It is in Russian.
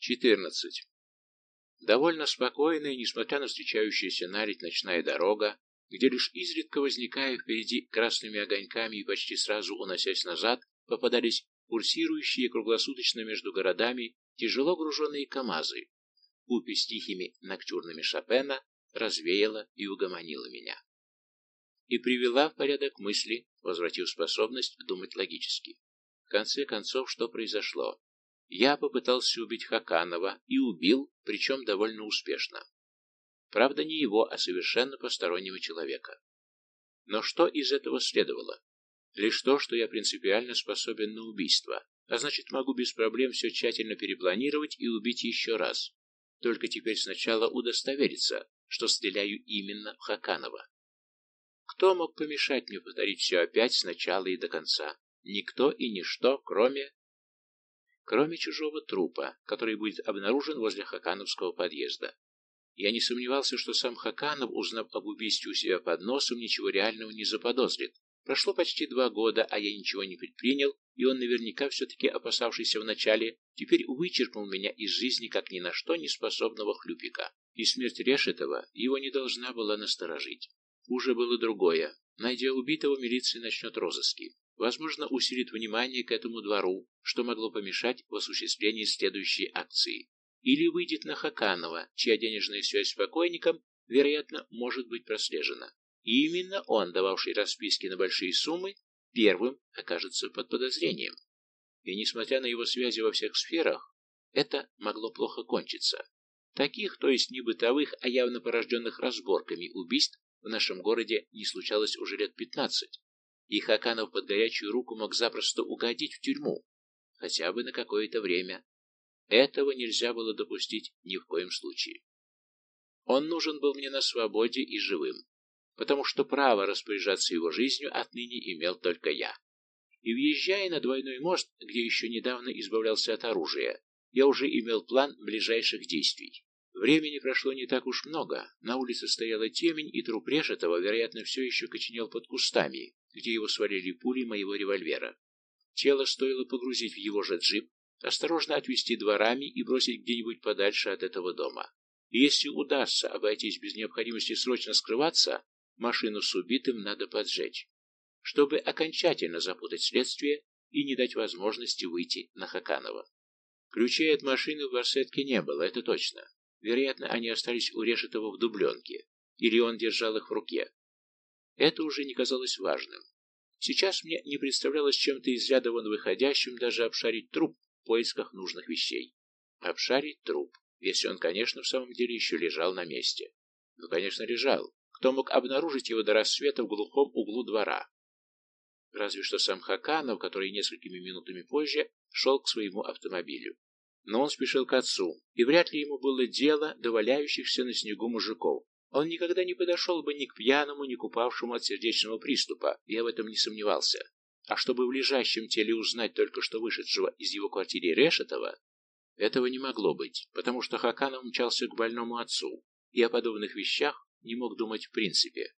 14. Довольно спокойная, несмотря на встречающуюся наледь ночная дорога, где лишь изредка возникая впереди красными огоньками и почти сразу уносясь назад, попадались курсирующие круглосуточно между городами тяжело груженные КАМАЗы, купе с тихими ноктюрнами Шопена, развеяла и угомонила меня. И привела в порядок мысли, возвратив способность думать логически. В конце концов, что произошло? Я попытался убить Хаканова и убил, причем довольно успешно. Правда, не его, а совершенно постороннего человека. Но что из этого следовало? Лишь то, что я принципиально способен на убийство, а значит могу без проблем все тщательно перепланировать и убить еще раз. Только теперь сначала удостовериться, что стреляю именно в Хаканова. Кто мог помешать мне повторить все опять сначала и до конца? Никто и ничто, кроме кроме чужого трупа, который будет обнаружен возле Хакановского подъезда. Я не сомневался, что сам Хаканов, узнав об убийстве у себя под носом, ничего реального не заподозрит. Прошло почти два года, а я ничего не предпринял, и он наверняка все-таки опасавшийся вначале, теперь вычеркнул меня из жизни как ни на что не способного хлюпика. И смерть Решетова его не должна была насторожить. Уже было другое. Найдя убитого, милиция начнет розыски возможно, усилит внимание к этому двору, что могло помешать в осуществлении следующей акции. Или выйдет на Хаканова, чья денежная связь с покойником, вероятно, может быть прослежена. И именно он, дававший расписки на большие суммы, первым окажется под подозрением. И несмотря на его связи во всех сферах, это могло плохо кончиться. Таких, то есть не бытовых, а явно порожденных разборками убийств в нашем городе не случалось уже лет пятнадцать и Хаканов под горячую руку мог запросто угодить в тюрьму, хотя бы на какое-то время. Этого нельзя было допустить ни в коем случае. Он нужен был мне на свободе и живым, потому что право распоряжаться его жизнью отныне имел только я. И въезжая на двойной мост, где еще недавно избавлялся от оружия, я уже имел план ближайших действий. Времени прошло не так уж много, на улице стояла темень, и труп Решетова, вероятно, все еще коченел под кустами, где его свалили пули моего револьвера. Тело стоило погрузить в его же джип, осторожно отвезти дворами и бросить где-нибудь подальше от этого дома. И если удастся обойтись без необходимости срочно скрываться, машину с убитым надо поджечь, чтобы окончательно запутать следствие и не дать возможности выйти на Хаканова. Ключей от машины в барсетке не было, это точно. Вероятно, они остались у Решетова в дубленке, или он держал их в руке. Это уже не казалось важным. Сейчас мне не представлялось чем-то из ряда вон выходящим даже обшарить труп в поисках нужных вещей. Обшарить труп, если он, конечно, в самом деле еще лежал на месте. Ну, конечно, лежал. Кто мог обнаружить его до рассвета в глухом углу двора? Разве что сам Хаканов, который несколькими минутами позже шел к своему автомобилю. Но он спешил к отцу, и вряд ли ему было дело до валяющихся на снегу мужиков, он никогда не подошел бы ни к пьяному, ни к упавшему от сердечного приступа, я в этом не сомневался. А чтобы в лежащем теле узнать только что вышедшего из его квартиры Решетова, этого не могло быть, потому что Хаканов мчался к больному отцу, и о подобных вещах не мог думать в принципе.